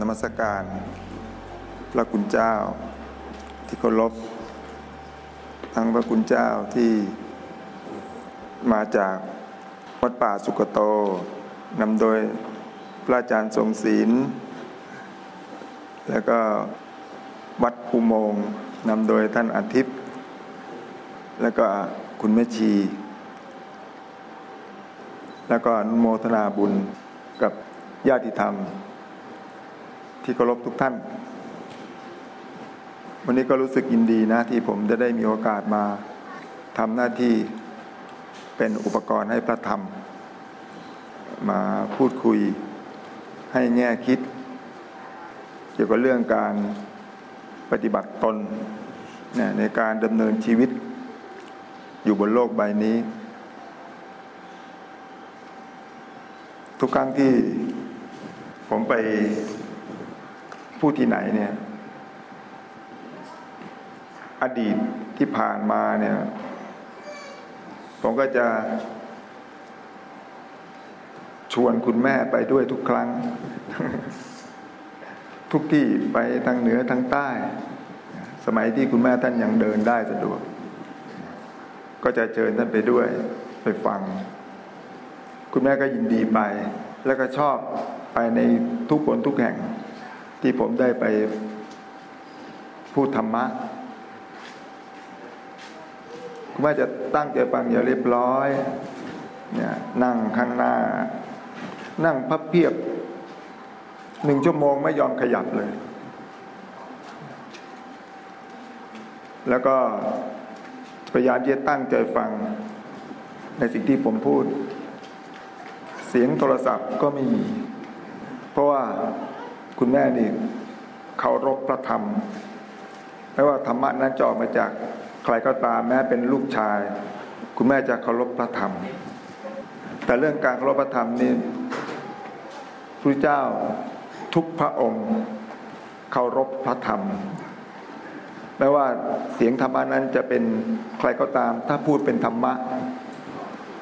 นมัสการ พระคุณเจ้า ที่เคารพทั้งพระคุณเจ้าที่มาจากวัดป่าสุกโตนำโดยพระอาจารย์ทรงศิลแล้วก็วัดอุโมงนำโดยท่านอาทิตย์ แล้วก็คุณแม่ชี แล้วก็อนุโมทนาบุญกับญาติธรรม ที่เคารพทุกท่าน วันนี้ก็รู้สึกยินดีนะที่ผมจะได้มีโอกาสมาทำหน้าที่เป็นอุปกรณ์ให้พระธรรม มาพูดคุยให้แง่คิด เกี่ยวกับเรื่องการปฏิบัติตนในการดำเนินชีวิตอยู่บนโลกใบนี้ ทุกครั้งที่ผมไป พูดที่ไหนเนี่ย อดีตที่ผ่านมาเนี่ย ผมก็จะ ชวนคุณแม่ไปด้วยทุกครั้ง ทุกที่ไปทางเหนือทางใต้ สมัยที่คุณแม่ท่านยังเดินได้สะดวก ก็จะเชิญท่านไปด้วยไปฟัง คุณแม่ก็ยินดีไป แล้วก็ชอบไปในทุกคนทุกแห่ง ที่ผมได้ไปพูดธรรมะคุณแม่จะตั้งใจฟังอย่าเรียบร้อยเนี่ยนั่งข้างหน้า นั่งพับเพียบหนึ่งชั่วโมงไม่ยอมขยับเลย แล้วก็พยายามจะตั้งใจฟังในสิ่งที่ผมพูด เสียงโทรศัพท์ก็ไม่มี เพราะว่า คุณแม่นี่เคารพพระธรรม ไม่ว่าธรรมะนั้นจะออกมาจากใครก็ตามแม้เป็นลูกชาย คุณแม่จะเคารพพระธรรม แต่เรื่องการเคารพพระธรรมนี่พระเจ้าทุกพระองค์ เคารพพระธรรมไม่ว่าเสียงธรรมะนั้นจะเป็นใครก็ตาม ถ้าพูดเป็นธรรมะ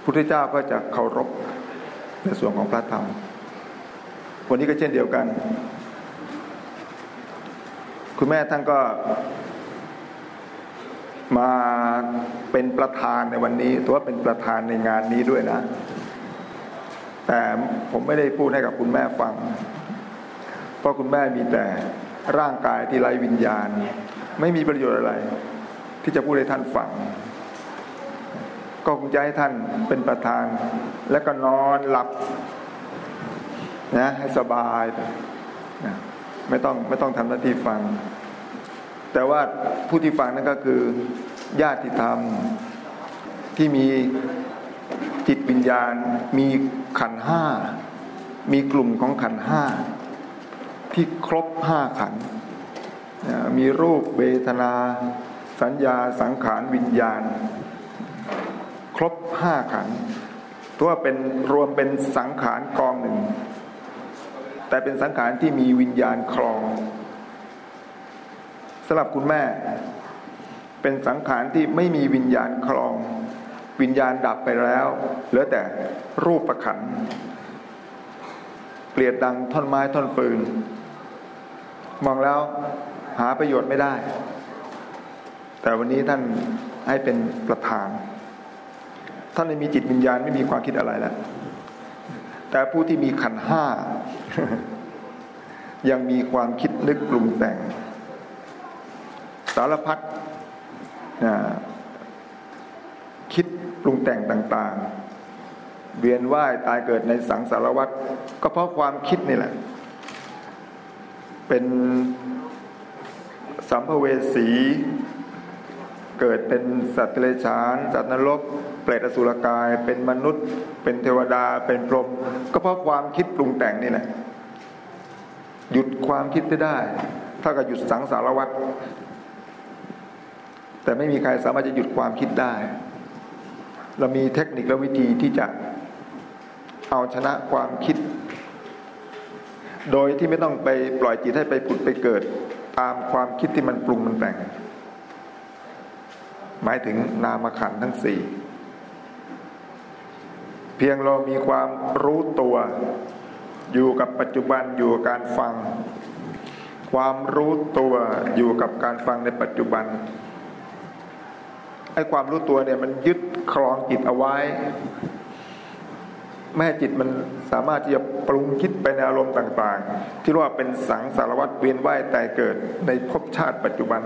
พุทธเจ้าก็จะเคารพในส่วนของพระธรรม วันนี้ก็เช่นเดียวกัน คุณแม่ท่านก็มาเป็นประธานในวันนี้ถือว่าเป็นประธานในงานนี้ด้วยนะ แต่ผมไม่ได้พูดให้กับคุณแม่ฟัง เพราะคุณแม่มีแต่ร่างกายที่ไร้วิญญาณ ไม่มีประโยชน์อะไร ที่จะพูดให้ท่านฟัง ก็คงจะให้ท่านเป็นประธาน และก็นอนหลับนะให้สบาย ไม่ต้องไม่ต้องทำหน้าที่ฟัง แต่ว่าผู้ที่ฟังนั่นก็คือญาติธรรมที่มีจิตวิญญาณ มีขันห้า มีกลุ่มของขันห้า ที่ครบห้าขัน มีรูปเวทนา สัญญาสังขารวิญญาณ ครบห้าขันตัวเป็นรวมเป็นสังขารกองหนึ่ง แต่เป็นสังขารที่มีวิญญาณครองสำหรับคุณแม่ เป็นสังขารที่ไม่มีวิญญาณครอง วิญญาณดับไปแล้วเหลือแต่รูปประขันเปลียดดังท่อนไม้ท่อนฟืน มองแล้วหาประโยชน์ไม่ได้ แต่วันนี้ท่านให้เป็นประธาน ท่านไม่มีจิตวิญญาณไม่มีความคิดอะไรแล้ว แต่ผู้ที่มีขันห้ายังมีความคิดนึกปรุงแต่ง สารพัดคิดปรุงแต่งต่าง ๆ เวียนว่ายตายเกิดในสังสารวัฏก็เพราะความคิดนี่แหละ เป็นสัมภเวสี เกิดเป็นสัตว์เลชาน สัตว์นรก เปรตอสุรกาย เป็นมนุษย์ เป็นเทวดาเป็นพรหมก็เพราะความคิดปรุงแต่งนี่แหละหยุดความคิดไม่ได้ถ้ากับหยุดสังสารวัฏแต่ไม่มีใครสามารถจะหยุดความคิดได้ เรามีเทคนิคและวิธีที่จะเอาชนะความคิด โดยที่ไม่ต้องไปปล่อยจิตให้ไปผุดไปเกิด ตามความคิดที่มันปรุงมันแต่ง หมายถึงนามขันทั้งสี่ เพียงเรามีความรู้ตัว อยู่กับปัจจุบันอยู่กับการฟัง ความรู้ตัวอยู่กับการฟังในปัจจุบันไอ้ความรู้ตัวเนี่ยมันยึดครองจิตเอาไว้แม่จิตมันสามารถที่จะปรุงคิดไปในอารมณ์ต่างๆ ที่ว่าเป็นสังสารวัตรเวียนว่ายแต่เกิดในภพชาติปัจจุบัน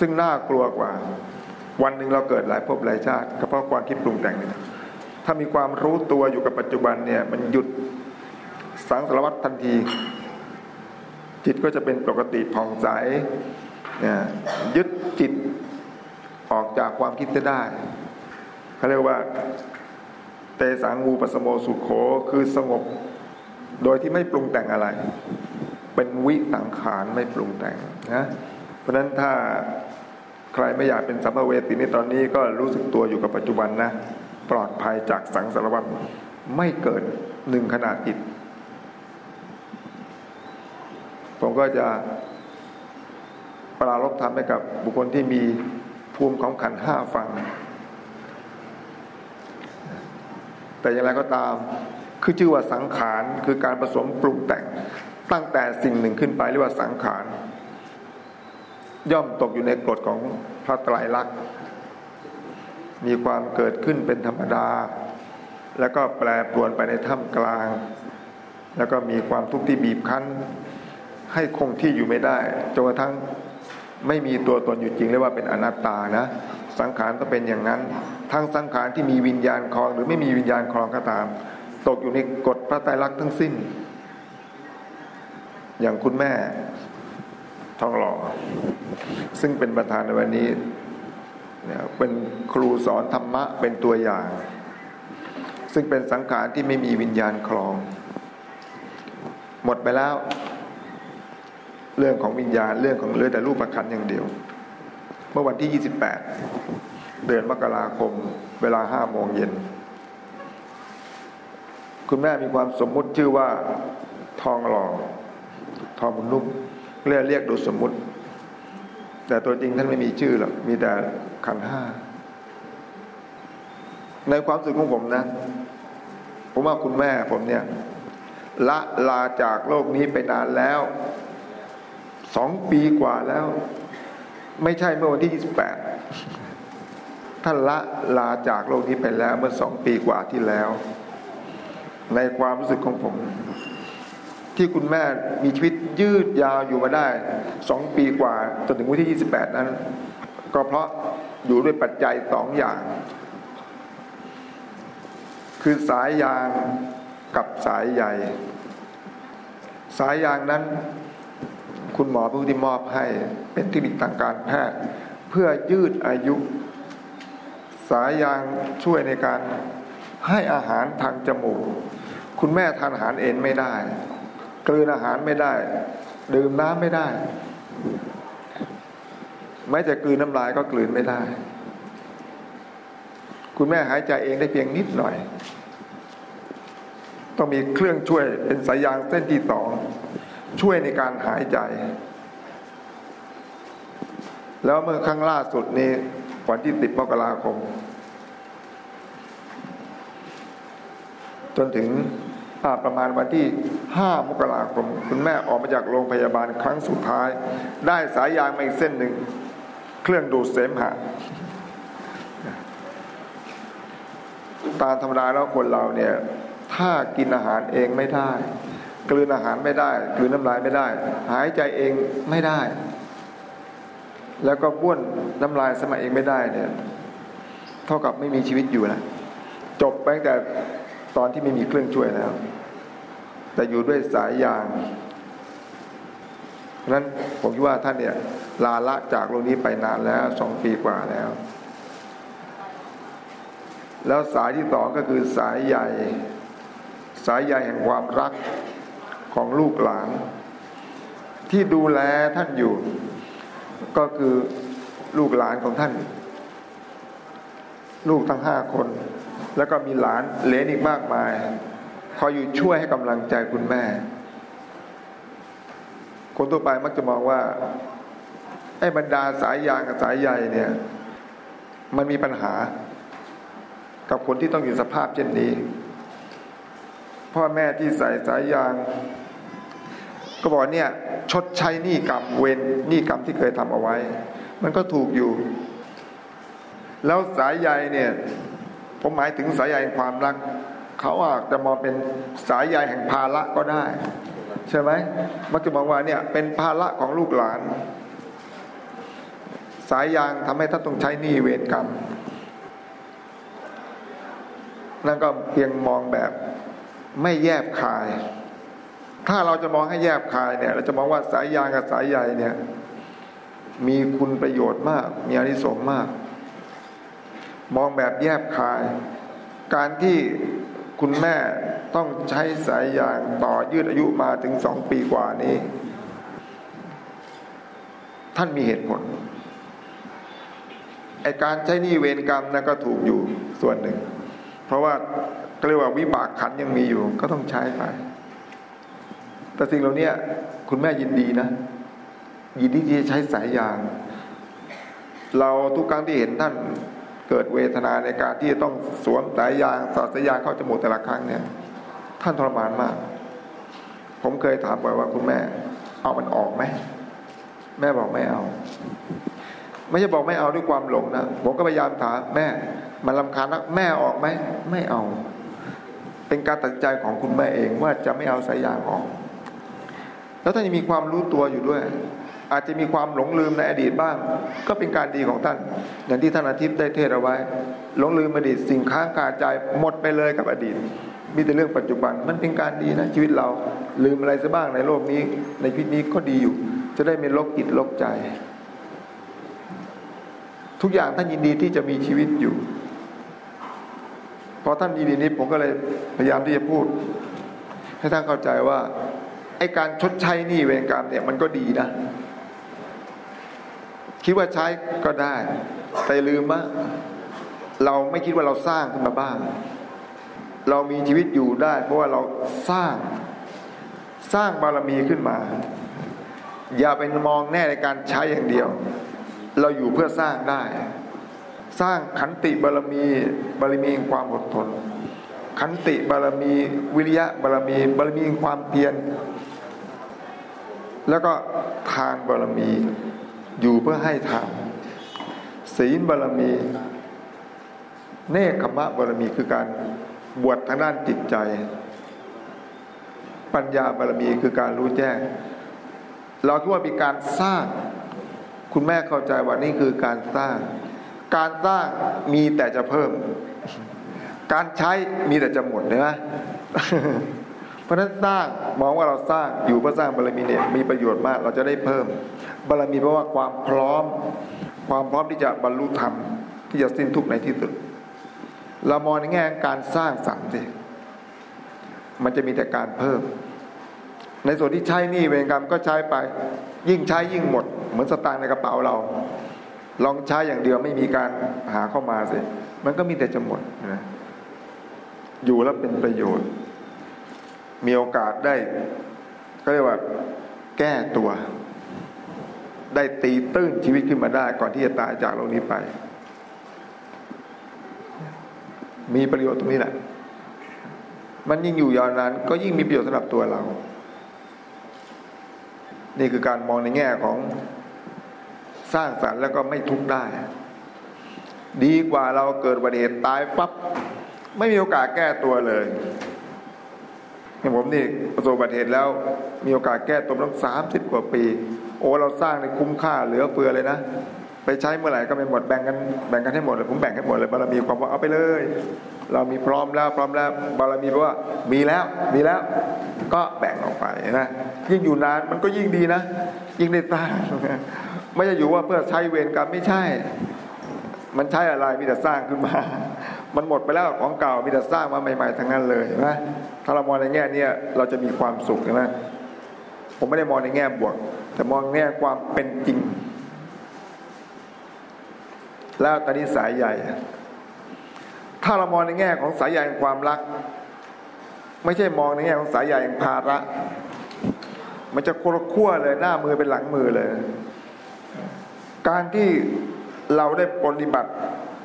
ซึ่งน่ากลัวกว่า วันหนึ่งเราเกิดหลายภพหลายชาติก็เพราะความคิดปรุงแต่งนี่ ถ้ามีความรู้ตัวอยู่กับปัจจุบันเนี่ย มันหยุดสังสารวัตรทันที จิตก็จะเป็นปกติผ่องใสเนี่ยยึดจิตออกจากความคิดจะได้เขาเรียกว่าเตสังงูปสโมสุขโขคือสงบ โดยที่ไม่ปรุงแต่งอะไร เป็นวิสังขารไม่ปรุงแต่งนะเพราะฉะนั้นถ้าใครไม่อยากเป็นสัมภเวสีในตอนนี้ก็รู้สึกตัวอยู่กับปัจจุบันนะ ปลอดภัยจากสังสารวัฏไม่เกิดหนึ่งขนาดจิตผมก็จะปราลบทำให้กับบุคคลที่มีภูมิของขันห้าฟัง แต่อย่างไรก็ตามคือชื่อว่าสังขารคือการผสมปรุงแต่งตั้งแต่สิ่งหนึ่งขึ้นไปเรียกว่าสังขาร ย่อมตกอยู่ในกฎของพระไตรลักษณ์ มีความเกิดขึ้นเป็นธรรมดา แล้วก็แปรปรวนไปในท่ามกลาง แล้วก็มีความทุกข์ที่บีบคั้น ให้คงที่อยู่ไม่ได้จนกระทั่งไม่มีตัวตนอยู่จริงเรียกว่าเป็นอนัตตานะสังขารก็เป็นอย่างนั้น ทั้งสังขารที่มีวิญญาณคลอง หรือไม่มีวิญญาณคลองก็ตาม ตกอยู่ในกฎพระไตรลักษณ์ทั้งสิ้น อย่างคุณแม่ทองหล่อซึ่งเป็นประธานในวันนี้ เป็นครูสอนธรรมะเป็นตัวอย่าง ซึ่งเป็นสังขารที่ไม่มีวิญญาณคลอง หมดไปแล้ว เรื่องของวิญญาณเรื่องของเลือแต่รูปประคันอย่างเดียว เมื่อวันที่ 28 เดือนมกราคม เวลาห้าโมงเย็น คุณแม่มีความสมมุติชื่อว่าทองหล่อทองบุนุ่มเรียกเรียกโดยสมมุติ แต่ตัวจริงท่านไม่มีชื่อหรอกมีแต่ขันห้าในความสึกของผมนะ ผมว่าคุณแม่ผมเนี่ย ละลาจากโลกนี้ไปนานแล้วสองปีกว่าแล้ว ไม่ใช่เมื่อวันที่ยี่สิบแปดท่านละลาจากโลกนี้ไปแล้วเมื่อสองปีกว่าที่แล้ว ในความรู้สึกของผม ที่คุณแม่มีชีวิตยืดยาวอยู่มาได้สองปีกว่าจนถึงวันที่ยี่สิบแปดนั้น ก็เพราะอยู่ด้วยปัจจัยสองอย่าง คือสายยางกับสายใหญ่สายยางนั้น คุณหมอผู้ที่มอบให้เป็นเทคนิคทางการแพทย์ เพื่อยืดอายุ สายยางช่วยในการให้อาหารทางจมูก คุณแม่ทานอาหารเองไม่ได้ กลืนอาหารไม่ได้ ดื่มน้ำไม่ได้ แม้จะกลืนน้ำลายก็กลืนไม่ได้ คุณแม่หายใจเองได้เพียงนิดหน่อย ต้องมีเครื่องช่วยเป็นสายยางเส้นที่สองช่วยในการหายใจ แล้วเมื่อครั้งล่าสุดนี้วันที่ติดมกราคม จนถึงประมาณวันที่ ห้ามกราคม คุณแม่ออกมาจากโรงพยาบาลครั้งสุดท้าย ได้สายยางมาอีกเส้นหนึ่ง เครื่องดูดเสมหะตามธรรมดาแล้วคนเราเนี่ย ถ้ากินอาหารเองไม่ได้ กลืนอาหารไม่ได้ กลืนน้ำลายไม่ได้ หายใจเองไม่ได้ แล้วก็บ้วนน้ำลายสมัยเองไม่ได้เนี่ย เท่ากับไม่มีชีวิตอยู่แล้วจบไปตั้งแต่ตอนที่ไม่มีเครื่องช่วยแล้ว แต่อยู่ด้วยสายยางเพราะนั้นผมคิดว่าท่านเนี่ยลาละจากโลกนี้ไปนานแล้วสองปีกว่าแล้ว แล้วสายที่สองก็คือสายใหญ่ สายใหญ่แห่งความรักของลูกหลาน ที่ดูแลท่านอยู่ ก็คือลูกหลานของท่าน ลูกทั้งห้าคน แล้วก็มีหลานเลนอีกมากมาย คอยอยู่ช่วยให้กำลังใจคุณแม่ คนทั่วไปมักจะมองว่าไอ้บรรดาสายยางกับสายใยเนี่ย มันมีปัญหา กับคนที่ต้องอยู่สภาพเช่นนี้ พ่อแม่ที่ใส่สายยาง ก็บอกเนี่ย ชดใช้หนี้กรรมเวรหนี้กรรมที่เคยทำเอาไว้ มันก็ถูกอยู่ แล้วสายใยเนี่ย ผมหมายถึงสายใยความรัก เขาอาจจะมองเป็นสายใยแห่งภาระก็ได้ ใช่ไหมมักจะบอกว่าเนี่ยเป็นภาระของลูกหลาน สายยางทำให้ท่านต้องใช้หนี้เวรกรรมนั่นก็เพียงมองแบบไม่แยบคาย ถ้าเราจะมองให้แยบคายเนี่ย เราจะมองว่าสายยางกับสายใยเนี่ย มีคุณประโยชน์มาก มีอานิสงส์มาก มองแบบแยบคาย การที่ คุณแม่ต้องใช้สายยางต่อยืดอายุมาถึงสองปีกว่านี้ ท่านมีเหตุผลไอการใช้นี้เวรกรรมนั่นก็ถูกอยู่ส่วนหนึ่ง เพราะว่าเรียกว่าวิบากขันยังมีอยู่ ก็ต้องใช้ไปแต่สิ่งเหล่านี้คุณแม่ยินดีนะ ยินดีที่จะใช้สายยาง เราทุกครั้งที่เห็นท่าน เกิดเวทนาในการที่จะต้องสวมสายยางสอดสายยางเข้าจมูกแต่ละครั้งเนี่ย ท่านทรมานมาก ผมเคยถามบ่อยว่าคุณแม่ เอามันออกไหมแม่บอกไม่เอา ไม่ใช่บอกไม่เอาด้วยความหลงนะผมก็พยายามถามแม่ มันลำคาญนะแม่ออกไหมไม่เอา เป็นการตัดใจของคุณแม่เองว่าจะไม่เอาสายยางออก แล้วท่านยังมีความรู้ตัวอยู่ด้วย อาจจะมีความหลงลืมในอดีตบ้าง ก็เป็นการดีของท่าน อย่างที่ท่านอาทิตย์ได้เทศเอาไว้ หลงลืมอดีตสิ่งค้างคาใจหมดไปเลยกับอดีต มีแต่เรื่องปัจจุบันมันเป็นการดีนะชีวิตเราลืมอะไรซะบ้างในโลกนี้ ในชีวิตนี้ก็ดีอยู่ จะได้ไม่ลกจิตลกใจ ทุกอย่างท่านยินดีที่จะมีชีวิตอยู่พอท่านยินดีนี้ผมก็เลยพยายามที่จะพูด ให้ท่านเข้าใจว่าไอการชดใช้หนี้เวรกรรมเนี่ยมันก็ดีนะ คิดว่าใช้ก็ได้ แต่ลืมว่าเราไม่คิดว่าเราสร้างขึ้นมาบ้าง เรามีชีวิตอยู่ได้ เพราะว่าเราสร้างสร้างบารมีขึ้นมา อย่าเป็นมองแน่ในการใช้อย่างเดียว เราอยู่เพื่อสร้างได้ สร้างขันติบารมีบารมีความอดทน ขันติบารมีวิริยะบารมีบารมีความเพียรแล้วก็ทานบารมี อยู่เพื่อให้ทานศีลบารมี เนคขมะบารมีคือการบวชทางด้านจิตใจ ปัญญาบารมีคือการรู้แจ้ง เราคิดว่ามีการสร้าง คุณแม่เข้าใจว่านี่คือการสร้าง การสร้างมีแต่จะเพิ่ม การใช้มีแต่จะหมดเลยนะเพราะนั้นสร้างมองว่าเราสร้างอยู่เพื่อสร้างบารมีเนี่ยมีประโยชน์มาก เราจะได้เพิ่ม บารมีเพราะว่าความพร้อม ความพร้อมที่จะบรรลุธรรมที่จะสิ้นทุกข์ในที่สุด เรามองในแง่การสร้างสรรค์สิมันจะมีแต่การเพิ่ม ในส่วนที่ใช้นี่เวรกรรมก็ใช้ไป ยิ่งใช้ยิ่งหมด เหมือนสตางค์ในกระเป๋าเรา ลองใช้อย่างเดียวไม่มีการหาเข้ามาสิมันก็มีแต่จะหมดนะอยู่แล้วเป็นประโยชน์ มีโอกาสได้ก็เรียกว่า แก้ตัว ได้ตีตื้นชีวิตขึ้นมาได้ ก่อนที่จะตายจากโลกนี้ไป มีประโยชน์ตรงนี้แหละ มันยิ่งอยู่ยาวนานก็ยิ่งมีประโยชน์สำหรับตัวเรา นี่คือการมองในแง่ของสร้างสรรค์แล้วก็ไม่ทุกข์ได้ ดีกว่าเราเกิดอุบัติเหตุตายปั๊บไม่มีโอกาสแก้ตัวเลยอย่างผมนี่ประสบอุบัติเหตุแล้ว มีโอกาสแก้ตัวต้องสามสิบกว่าปี โอ้เราสร้างในคุ้มค่าเหลือเฟือเลยนะ ไปใช้เมื่อไหร่ก็ไม่หมดแบ่งกันแบ่งกันให้หมดเลยผมแบ่งให้หมดเลยบารมีความว่าเอาไปเลย เรามีพร้อมแล้วพร้อมแล้วบารมีเพราะว่ามีแล้วมีแล้วก็แบ่งออกไปนะยิ่งอยู่นานมันก็ยิ่งดีนะ ยิ่งได้สร้างไม่จะอยู่ว่าเพื่อใช้เวรกรรมไม่ใช่ มันใช้อะไรมีแต่สร้างขึ้นมามันหมดไปแล้วของเก่ามีแต่สร้างมาใหม่ ๆทั้งนั้นเลยนะถ้าเรามองในแง่นี้เราจะมีความสุขใช่ไหมผมไม่ได้มองในแง่บวก แต่มองแง่ความเป็นจริง แล้วตอนนี้สายใหญ่ ถ้าเรามองในแง่ของสายใหญ่ความรัก ไม่ใช่มองในแง่ของสายใหญ่ภาระ มันจะโคตรขั้วเลยหน้ามือเป็นหลังมือเลย การที่เราได้ปฏิบัติ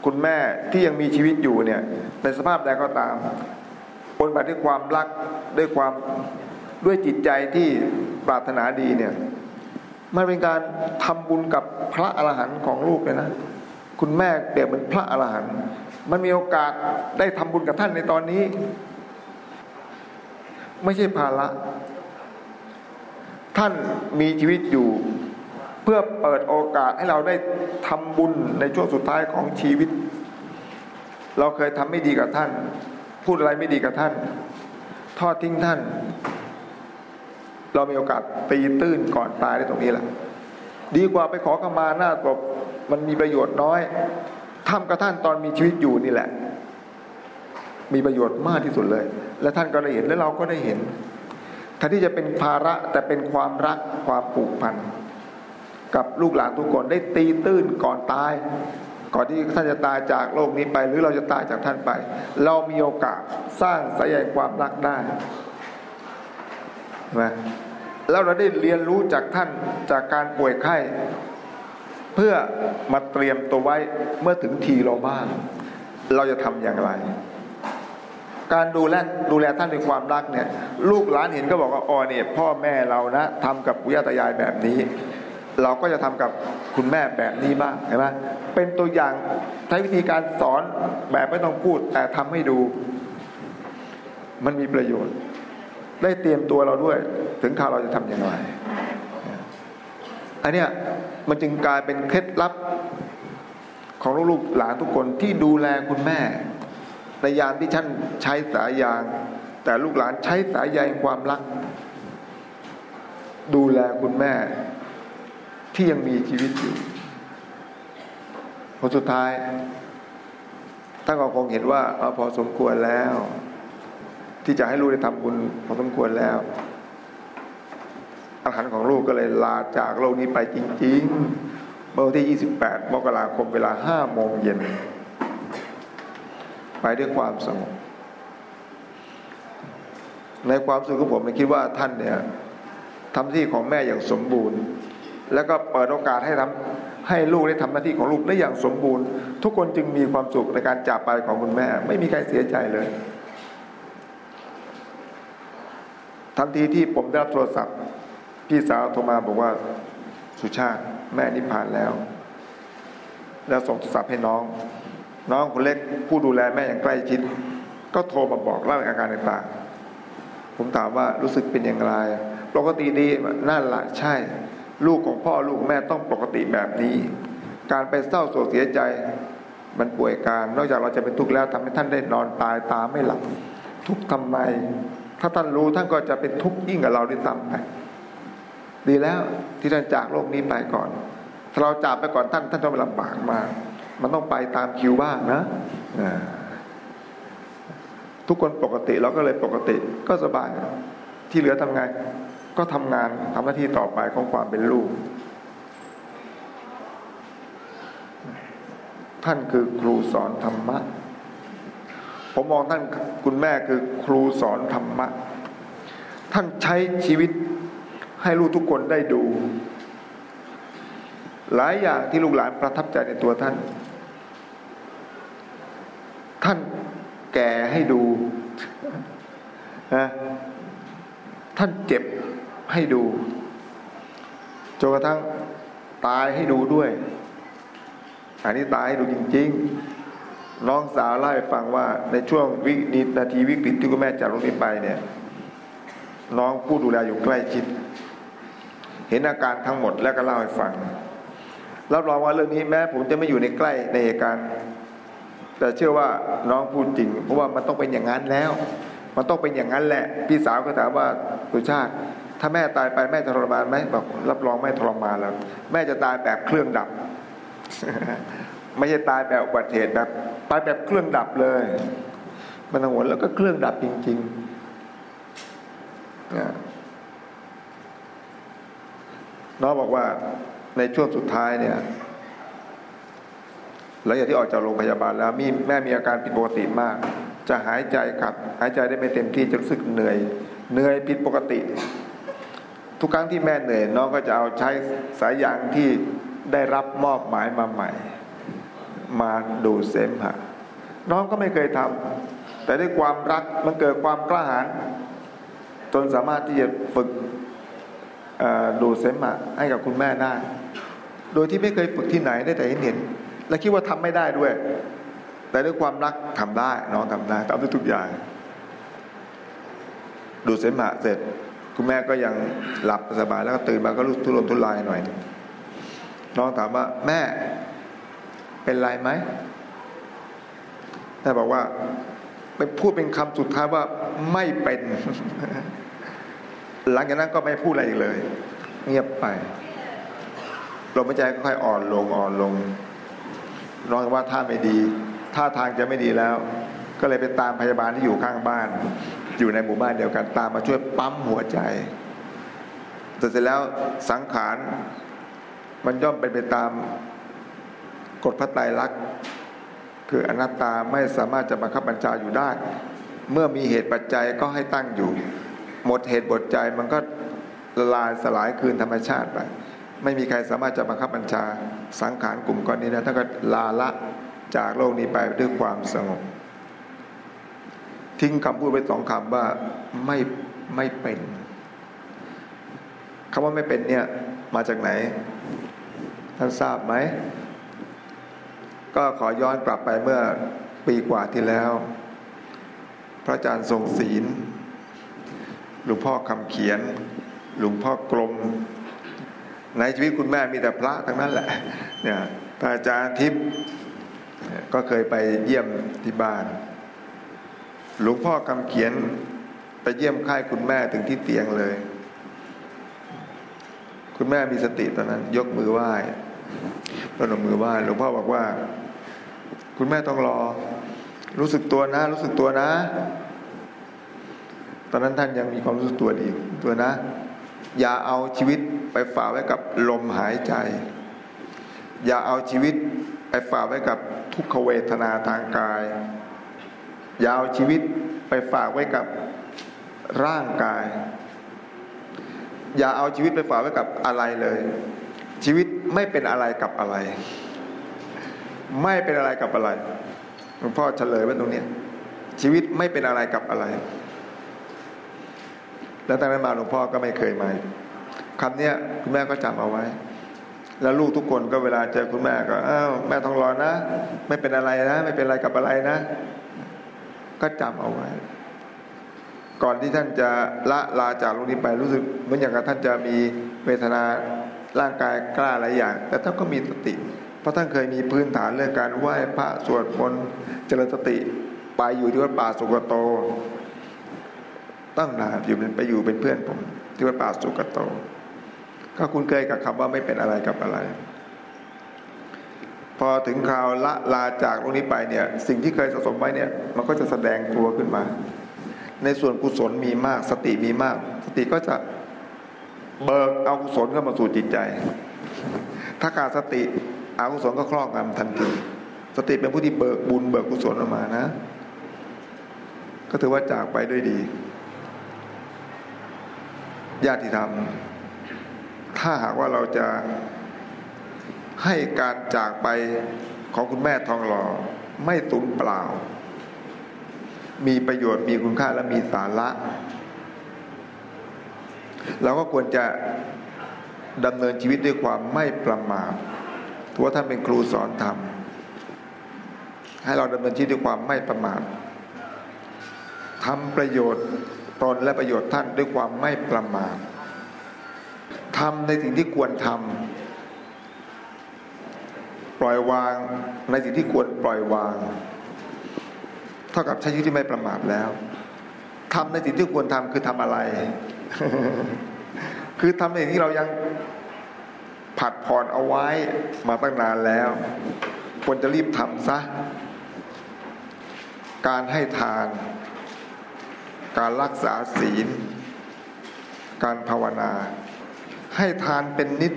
คุณแม่ที่ยังมีชีวิตอยู่เนี่ย ในสภาพใดก็ตามปนบัติด้วยความรักด้วยความด้วยจิตใจที่ปรารถนาดีเนี่ย มันเป็นการทำบุญกับพระอรหันต์ของลูกเลยนะ คุณแม่เปรียบเหมือนพระอรหันต์มันมีโอกาสได้ทำบุญกับท่านในตอนนี้ ไม่ใช่ภาระท่านมีชีวิตอยู่ เพื่อเปิดโอกาสให้เราได้ทำบุญในช่วงสุดท้ายของชีวิต เราเคยทำไม่ดีกับท่าน พูดอะไรไม่ดีกับท่าน ทอดทิ้งท่าน เรามีโอกาสตีตื้นก่อนตายได้ตรงนี้แหละดีกว่าไปขอขมาหน้าศพมันมีประโยชน์น้อยทำกับท่านตอนมีชีวิตอยู่นี่แหละ มีประโยชน์มากที่สุดเลย และท่านก็ได้เห็นและเราก็ได้เห็นแทนที่จะเป็นภาระแต่เป็นความรักความผูกพันกับลูกหลานทุกคนได้ตีตื้นก่อนตาย ก่อนที่ท่านจะตายจากโลกนี้ไป หรือเราจะตายจากท่านไป เรามีโอกาสสร้างสายใยความรักได้ใช่ไหม แล้วเราได้เรียนรู้จากท่านจากการป่วยไข้ เพื่อมาเตรียมตัวไว้เมื่อถึงทีเราบ้าง เราจะทำอย่างไร การดูแลดูแลท่านด้วยความรักเนี่ย ลูกหลานเห็นก็บอกว่าอ๋อเนี่ยพ่อแม่เรานะทำกับปุยาตายายแบบนี้ เราก็จะทำกับคุณแม่แบบนี้บ้างเห็นไหมเป็นตัวอย่างใช้วิธีการสอนแบบไม่ต้องพูดแต่ทำให้ดู มันมีประโยชน์ ได้เตรียมตัวเราด้วย ถึงข่าวเราจะทำอย่างไรอันเนี้ยมันจึงกลายเป็นเคล็ดลับของลูกหลานทุกคนที่ดูแลคุณแม่ ในยามที่ท่านใช้สายยาง แต่ลูกหลานใช้สายใยความรัก ดูแลคุณแม่ ที่ยังมีชีวิตอยู่พอสุดท้ายท่านก็คงเห็นว่าอพอสมควรแล้ว ที่จะให้ลูกได้ทำบุญพอสมควรแล้วอาหารของลูกก็เลยลาจากโลกนี้ไปจริงๆเมื่อวันที่ 28 มกราคมเวลา 5 โมงเย็น ไปด้วยความสงบ ในความสุขของผมผมคิดว่าท่านเนี่ยทำที่ของแม่อย่างสมบูรณ์ แล้วก็เปิดโอกาสให้ทำให้ลูกได้ทำหน้าที่ของลูกได้อย่างสมบูรณ์ ทุกคนจึงมีความสุขในการจากไปของคุณแม่ ไม่มีใครเสียใจเลย ทันทีที่ผมได้รับโทรศัพท์ พี่สาวโทรมาบอกว่าสุชาติแม่นิพพานแล้ว แล้วส่งโทรศัพท์ให้น้อง น้องคนเล็กผู้ดูแลแม่อย่างใกล้ชิด ก็โทรมาบอกเล่าอาการต่างๆ ผมถามว่ารู้สึกเป็นอย่างไร ปกติดีนั่นแหละใช่ ลูกของพ่อลูกแม่ต้องปกติแบบนี้ การไปเศร้าโศกเสียใจมันป่วยการ นอกจากเราจะเป็นทุกข์แล้วทำให้ท่านได้นอนตายตาไม่หลับทุกข์ทำไม ถ้าท่านรู้ท่านก็จะเป็นทุกข์ยิ่งกับเราด้วยซ้ำไปดีแล้วที่ท่านจากโลกนี้ไปก่อน ถ้าเราจากไปก่อนท่านท่านต้องลำบากมาก มันต้องไปตามคิวบ้างนะทุกคนปกติเราก็เลยปกติก็สบาย ที่เหลือทำไง ก็ทำงานทำหน้าที่ต่อไปของความเป็นลูก ท่านคือครูสอนธรรมะ ผมมองท่านคุณแม่คือครูสอนธรรมะ ท่านใช้ชีวิตให้ลูกทุกคนได้ดู หลายอย่างที่ลูกหลานประทับใจในตัวท่าน ท่านแก่ให้ดูนะท่านเจ็บให้ดูจนกระทั่งตายให้ดูด้วย อันนี้ตายให้ดูจริง ๆ น้องสาวเล่าให้ฟังว่าในช่วงวินาทีวิกฤตที่คุณแม่จากโรงนี้ไปเนี่ย น้องผู้ดูแลอยู่ใกล้ชิด เห็นอาการทั้งหมดแล้วก็เล่าให้ฟังรับรองว่าเรื่องนี้แม้ผมจะไม่อยู่ในใกล้ในเหตุการณ์แต่เชื่อว่าน้องพูดจริง เพราะว่ามันต้องเป็นอย่างนั้นแล้ว มันต้องเป็นอย่างนั้นแหละ พี่สาวก็ถามว่าสุชาติ ถ้าแม่ตายไปแม่จะทรมานไหมบอกรับรองแม่ทรมานแล้ว แม่จะตายแบบเครื่องดับ ไม่ใช่ตายแบบอุบัติเหตุแบบตายแบบเครื่องดับเลย มันหัวแล้วก็เครื่องดับจริงๆน้องบอกว่าในช่วงสุดท้ายเนี่ยหลังจากที่ออกจากโรงพยาบาลแล้วมีแม่มีอาการผิดปกติมาก จะหายใจขัดหายใจได้ไม่เต็มที่จะรู้สึกเหนื่อย เหนื่อยผิดปกติ ทุกครั้งที่แม่เหนื่อย น้องก็จะเอาใช้สายยางที่ได้รับมอบหมายมาใหม่ มาดูเสมหะ น้องก็ไม่เคยทแต่ด้วยความรักมันเกิดความกล้าหาญจนสามารถที่จะฝึกดูเสมหะให้กับคุณแม่ได้ โดยที่ไม่เคยฝึกที่ไหนได้แต่เห็นเห็น และคิดว่าทำไม่ได้ด้วย แต่ด้วยความรักทำได้น้องทำได้ทำได้ทุกอย่าง ดูเสมหะเสร็จคุณแม่ก็ยังหลับสบายแล้วก็ตื่นมาก็รู้ทุรนทุรายหน่อย น้องถามว่าแม่ เป็นไรไหมแม่บอกว่าไปพูดเป็นคำสุดท้ายว่าไม่เป็น หลังจากนั้นก็ไม่พูดอะไรอีกเลย เงียบไปลมหายใจค่อยอ่อนลงอ่อนลงร้องว่าท่าไม่ดีท่าทางจะไม่ดีแล้ว ก็เลยไปตามพยาบาลที่อยู่ข้างบ้าน อยู่ในหมู่บ้านเดียวกันตามมาช่วยปั๊มหัวใจแต่เสร็จแล้วสังขารมันย่อมเป็นไปตาม กฎพระไตรลักษณ์คืออนัตตาไม่สามารถจะบังคับบัญชาอยู่ได้ เมื่อมีเหตุปัจจัยก็ให้ตั้งอยู่ หมดเหตุบทใจมันก็ละลายสลายคืนธรรมชาติไปไม่มีใครสามารถจะบังคับบัญชาสังขารกลุ่มก้อนนี้นะถ้านก็ลาละจากโลกนี้ไปด้วยความสงบ ทิ้งคำพูดไปสองคำว่าไม่ไม่เป็นคำว่าไม่เป็นเนี่ยมาจากไหน ท่านทราบไหม ก็ขอย้อนกลับไปเมื่อปีกว่าที่แล้ว พระอาจารย์ทรงศีลหลวงพ่อคำเขียน หลวงพ่อกลม ในชีวิตคุณแม่มีแต่พระทั้งนั้นแหละ เนี่ยพระอาจารย์ทิพย์ก็เคยไปเยี่ยมที่บ้าน หลวงพ่อคำเขียนไปเยี่ยมค่ายคุณแม่ถึงที่เตียงเลย คุณแม่มีสติตอนนั้น ยกมือไหว้พนมมือไหว้หลวงพ่อบอกว่า คุณแม่ต้องรอ รู้สึกตัวนะ รู้สึกตัวนะ ตอนนั้นท่านยังมีความรู้สึกตัวดีตัวนะ อย่าเอาชีวิตไปฝากไว้กับลมหายใจ อย่าเอาชีวิตไปฝากไว้กับทุกขเวทนาทางกาย อย่าเอาชีวิตไปฝากไว้กับร่างกาย อย่าเอาชีวิตไปฝากไว้กับอะไรเลย ชีวิตไม่เป็นอะไรกับอะไร ไม่เป็นอะไรกับอะไรหลวงพ่อเฉลยไว้ตรงนี้ชีวิตไม่เป็นอะไรกับอะไร แล้วตั้งแต่มาหลวงพ่อก็ไม่เคยมาคำนี้คุณแม่ก็จำเอาไว้ แล้วลูกทุกคนก็เวลาเจอคุณแม่ก็อ้าวแม่ต้องรอนะ ไม่เป็นอะไรนะ ไม่เป็นอะไรกับอะไรนะ ก็จำเอาไว้ ก่อนที่ท่านจะละลาจากโลกนี้ไปรู้สึกเหมือนอย่างกับท่านจะมีเวทนาร่างกายกล้าหลายอย่าง แต่ท่านก็มีสติ เพราะท่านเคยมีพื้นฐานเรื่องการไหว้พระสวดมนต์เจริญสติไปอยู่ที่วัดป่าสุกโต ตั้งนานอยู่เป็นไปอยู่เป็นเพื่อนผมที่วัดป่าสุกโต ก็คุณเคยกับคำว่าไม่เป็นอะไรกับอะไร พอถึงคราวละลาจากตรงนี้ไปเนี่ย สิ่งที่เคยสะสมไว้เนี่ย มันก็จะแสดงตัวขึ้นมา ในส่วนกุศลมีมาก สติมีมาก สติก็จะเบิกเอากุศลเข้ามาสู่จิตใจ ถ้าขาดสติ อากุศลก็ครอบงำทันที สติเป็นผู้ที่เบิกบุญเบิกกุศลออกมานะ ก็ถือว่าจากไปด้วยดีญาติธรรม ถ้าหากว่าเราจะให้การจากไปของคุณแม่ทองหล่อไม่สูญเปล่า มีประโยชน์มีคุณค่าและมีสาระ เราก็ควรจะดำเนินชีวิตด้วยความไม่ประมาท ถือว่าท่านเป็นครูสอนธรรม ให้เราดำเนินชีวิตด้วยความไม่ประมาททำประโยชน์ตนและประโยชน์ท่านด้วยความไม่ประมาททำในสิ่งที่ควรทำปล่อยวางในสิ่งที่ควรปล่อยวาง เท่ากับใช้ชีวิตที่ไม่ประมาทแล้วทำในสิ่งที่ควรทำคือทำอะไร คือทำในสิ่งที่เรายัง ผัดผ่อนเอาไว้มาตั้งนานแล้ว ควรจะรีบทำซะ การให้ทาน การรักษาศีล การภาวนา ให้ทานเป็นนิด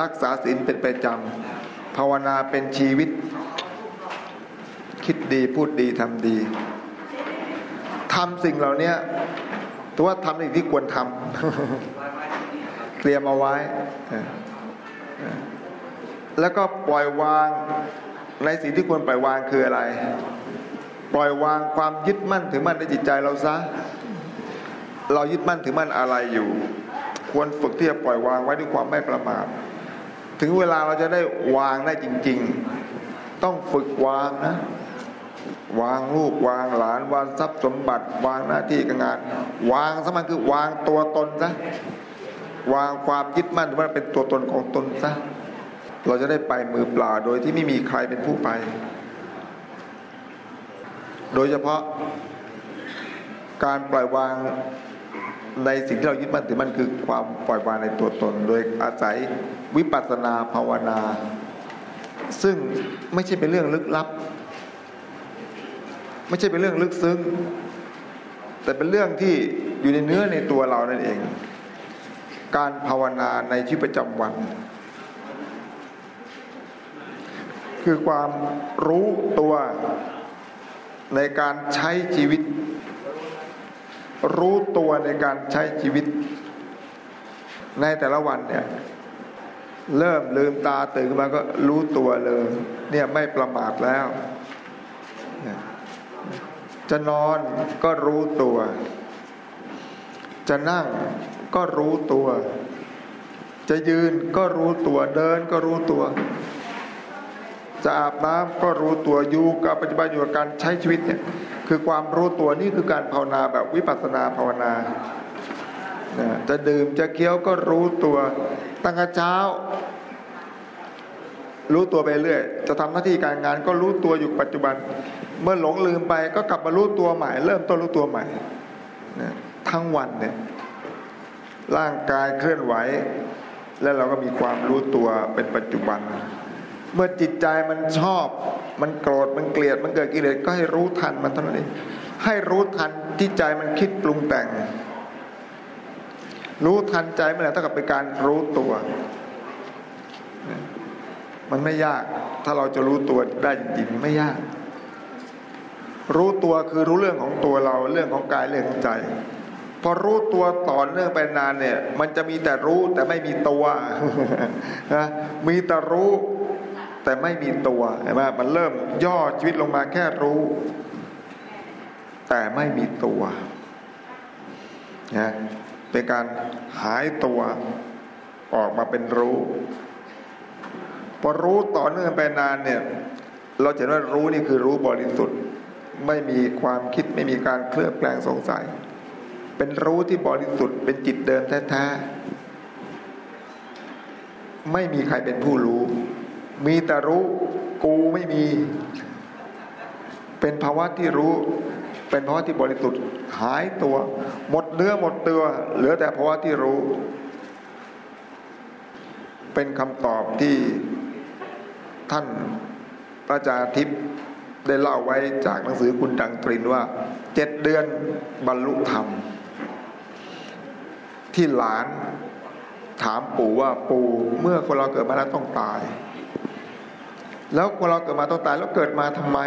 รักษาศีลเป็นประจำภาวนาเป็นชีวิต คิดดีพูดดีทำดีทำสิ่งเหล่านี้ตัวว่าทำสิ่งที่ควรทำเตรียมเอาไว้ แล้วก็ปล่อยวางในสิ่งที่ควรปล่อยวางคืออะไร ปล่อยวางความยึดมั่นถือมั่นในจิตใจเราซะ เรายึดมั่นถือมั่นอะไรอยู่ ควรฝึกที่จะปล่อยวางไว้ด้วยความไม่ประมาทถึงเวลาเราจะได้วางได้จริง ๆ ต้องฝึกวางนะ วางลูกวางหลาน วางทรัพย์สมบัติ วางหน้าที่การงาน วางสมันคือวางตัวตนซะ วางความยึดมั่นว่าเป็นตัวตนของตนซะเราจะได้ไปมือเปล่าโดยที่ไม่มีใครเป็นผู้ไป โดยเฉพาะการปล่อยวางในสิ่งที่เรายึดมั่นถือมันคือความปล่อยวางในตัวตน โดยอาศัยวิปัสสนาภาวนา ซึ่งไม่ใช่เป็นเรื่องลึกลับ ไม่ใช่เป็นเรื่องลึกซึ้ง แต่เป็นเรื่องที่อยู่ในเนื้อในตัวเรานั่นเอง การภาวนาในชีวิตประจำวัน คือความรู้ตัวในการใช้ชีวิต รู้ตัวในการใช้ชีวิต ในแต่ละวันเนี่ยเริ่มลืมตาตื่นมาก็รู้ตัวเลย เนี่ยไม่ประมาทแล้ว จะนอนก็รู้ตัว จะนั่ง ก็รู้ตัว จะยืนก็รู้ตัวเดินก็รู้ตัวจะอาบน้ำก็รู้ตัวอยู่กับปัจจุบันอยู่กับการใช้ชีวิตเนี่ยคือความรู้ตัวนี่คือการภาวนาแบบวิปัสสนาภาวนา จะดื่มจะเคี้ยวก็รู้ตัว ตั้งแต่เช้า รู้ตัวไปเรื่อย จะทำหน้าที่การงานก็รู้ตัวอยู่ปัจจุบัน เมื่อหลงลืมไปก็กลับมารู้ตัวใหม่ เริ่มต้นรู้ตัวใหม่ทั้งวันเนี่ย ร่างกายเคลื่อนไหว แล้วเราก็มีความรู้ตัวเป็นปัจจุบัน เมื่อจิตใจมันชอบ มันโกรธมันเกลียดมันเกิดกิเลสก็ให้รู้ทันมันเท่านั้นเองให้รู้ทันที่ใจมันคิดปรุงแต่ง รู้ทันใจเมื่อไหร่เท่ากับเป็นการรู้ตัว มันไม่ยาก ถ้าเราจะรู้ตัวได้จริงๆไม่ยาก รู้ตัวคือรู้เรื่องของตัวเราเรื่องของกายเรื่องของใจ พอรู้ตัวต่อเนื่องไปนานเนี่ย มันจะมีแต่รู้แต่ไม่มีตัวนะมีแต่รู้แต่ไม่มีตัวเห็นไหมมันเริ่มย่อชีวิตลงมาแค่รู้ แต่ไม่มีตัวนะเป็นการหายตัวออกมาเป็นรู้ พอรู้ต่อเนื่องไปนานเนี่ย เราเห็นว่ารู้นี่คือรู้บริสุทธิ์ ไม่มีความคิดไม่มีการเคลือบแคลงสงสัย เป็นรู้ที่บริสุทธิ์เป็นจิตเดิมแท้ๆไม่มีใครเป็นผู้รู้ มีแต่รู้กูไม่มี เป็นภาวะที่รู้ เป็นภาวะที่บริสุทธิ์หายตัว หมดเนื้อหมดตัวเหลือแต่ภาวะที่รู้ เป็นคำตอบที่ท่านพระจาทิพย์ได้เล่าไว้จากหนังสือคุณดังตรินว่าเจ็ดเดือนบรรลุธรรม ที่หลานถามปู่ว่าปู่เมื่อคนเราเกิดมาแล้วต้องตาย แล้วคนเราเกิดมาต้องตายแล้วเกิดมาทำไม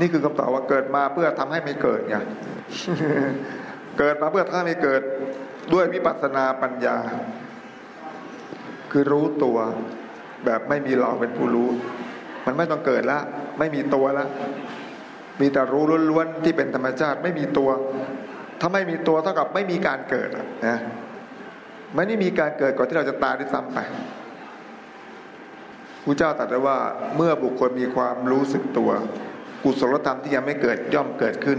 นี่คือคำตอบว่าเกิดมาเพื่อทำให้ไม่เกิดไงเกิดมาเพื่อทำให้ไม่เกิดด้วยวิปัสสนาปัญญา คือรู้ตัวแบบไม่มีเราเป็นผู้รู้ มันไม่ต้องเกิดแล้วไม่มีตัวแล้วมีแต่รู้ล้วนๆที่เป็นธรรมชาติไม่มีตัว ถ้าไม่มีตัวเท่ากับไม่มีการเกิดนะไม่ได้มีการเกิดก่อนที่เราจะตายด้วยซ้ำไปพระเจ้าตรัสไว้ว่าเมื่อบุคคลมีความรู้สึกตัว กุศลธรรมที่ยังไม่เกิดย่อมเกิดขึ้น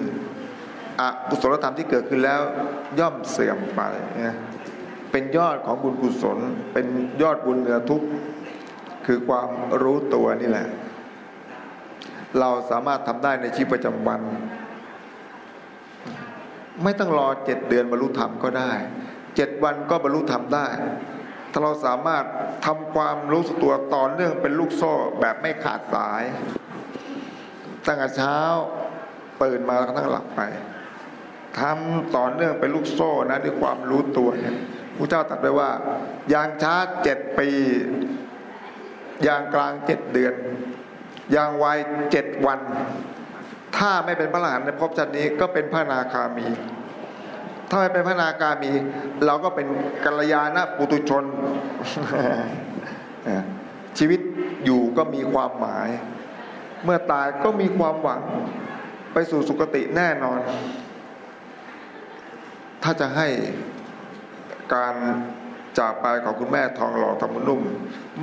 อกุศลธรรมที่เกิดขึ้นแล้วย่อมเสื่อมไปนะเป็นยอดของบุญกุศล เป็นยอดบุญเหนือทุกคือความรู้ตัวนี่แหละ เราสามารถทำได้ในชีวิตประจำวัน ไม่ต้องรอเจ็ดเดือนบรรลุธรรมก็ได้เจ็ดวันก็บรรลุธรรมได้ ถ้าเราสามารถทำความรู้สึกตัวต่อเนื่องเป็นลูกโซ่แบบไม่ขาดสาย ตั้งแต่เช้าตื่นมาแล้วก็ทั้งหลับไปทำต่อเนื่องเป็นลูกโซ่นะด้วยความรู้ตัวเนี่ยพระเจ้าตรัสไปว่า อย่างช้าเจ็ดปี อย่างกลางเจ็ดเดือน อย่างวัยเจ็ดวัน ถ้าไม่เป็นพระอรหันต์ในภพชาตินี้ก็เป็นพระนาคามี ถ้าไม่เป็นพระนาคามี เราก็เป็นกัลยาณปุตุชน ชีวิตอยู่ก็มีความหมาย เมื่อตายก็มีความหวังไปสู่สุคติแน่นอน ถ้าจะให้การจากไปของคุณแม่ทองหล่อธรรมนุ่ม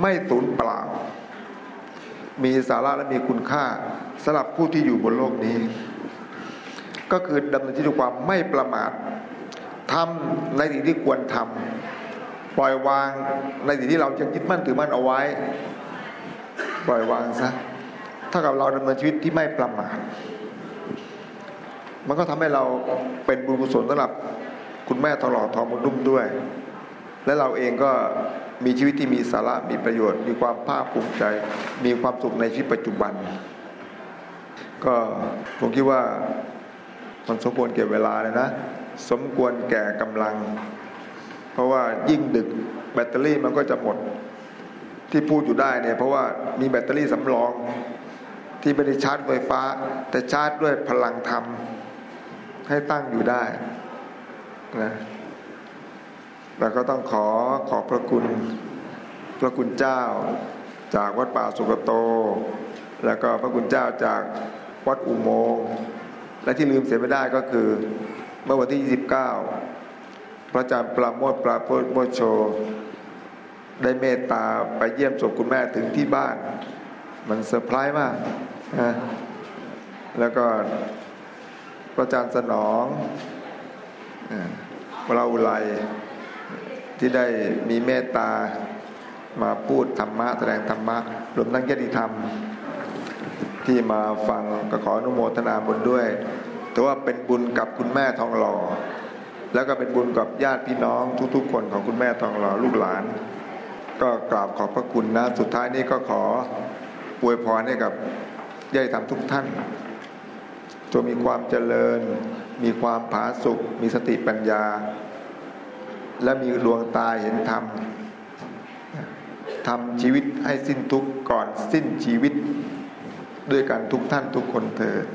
ไม่สูญเปล่า มีสาระและมีคุณค่าสำหรับผู้ที่อยู่บนโลกนี้ ก็คือดำเนินชีวิตด้วยความไม่ประมาททำในสิ่งที่ควรทำปล่อยวางในสิ่งที่เราจะยึดมั่นถือมั่นเอาไว้ ปล่อยวางซะถ้ากับเราดำเนินชีวิตที่ไม่ประมาทมันก็ทำให้เราเป็นบุญกุศลสำหรับคุณแม่ตลอดทองมุนุ่มด้วย และเราเองก็ มีชีวิตที่มีสาระมีประโยชน์ มีความภาคภูมิใจ มีความสุขในชีวิตปัจจุบัน ก็ผมคิดว่ามันสมควรเก็บเวลาเลยนะ สมควรแก่กำลัง เพราะว่ายิ่งดึกแบตเตอรี่มันก็จะหมดที่พูดอยู่ได้เนี่ยเพราะว่ามีแบตเตอรี่สำรอง ที่ไม่ได้ชาร์จไฟฟ้า แต่ชาร์จด้วยพลังธรรมให้ตั้งอยู่ได้นะ แต่ก็ต้องขอขอบพระคุณพระคุณเจ้า จากวัดป่าสุกโต แล้วก็พระคุณเจ้าจากวัดอุโมงค์และที่ลืมเสียไม่ได้ก็คือ เมื่อวันที่ 29 พระอาจารย์ปราโมทย์ ปาโมชฺโช ได้เมตตาไปเยี่ยมศพคุณแม่ถึงที่บ้าน มันเซอร์ไพรส์มากนะแล้วก็พระอาจารย์สนองพระอุไล ที่ได้มีเมตตามาพูดธรรมะแสดงธรรมะรวมทั้งญาติธรรม ที่มาฟังก็ขออนุโมทนาบุญด้วยถือว่าเป็นบุญกับคุณแม่ทองหล่อ แล้วก็เป็นบุญกับญาติพี่น้องทุกๆ คนของคุณแม่ทองหล่อลูกหลาน ก็กราบขอบพระคุณนะ สุดท้ายนี้ก็ขออวยพรให้กับญาติธรรมทุกท่านจงมีความเจริญ มีความผาสุกมีสติปัญญา และมีดวงตาเห็นธรรมทำชีวิตให้สิ้นทุกข์ก่อนสิ้นชีวิต ด้วยกันทุกท่านทุกคนเถิด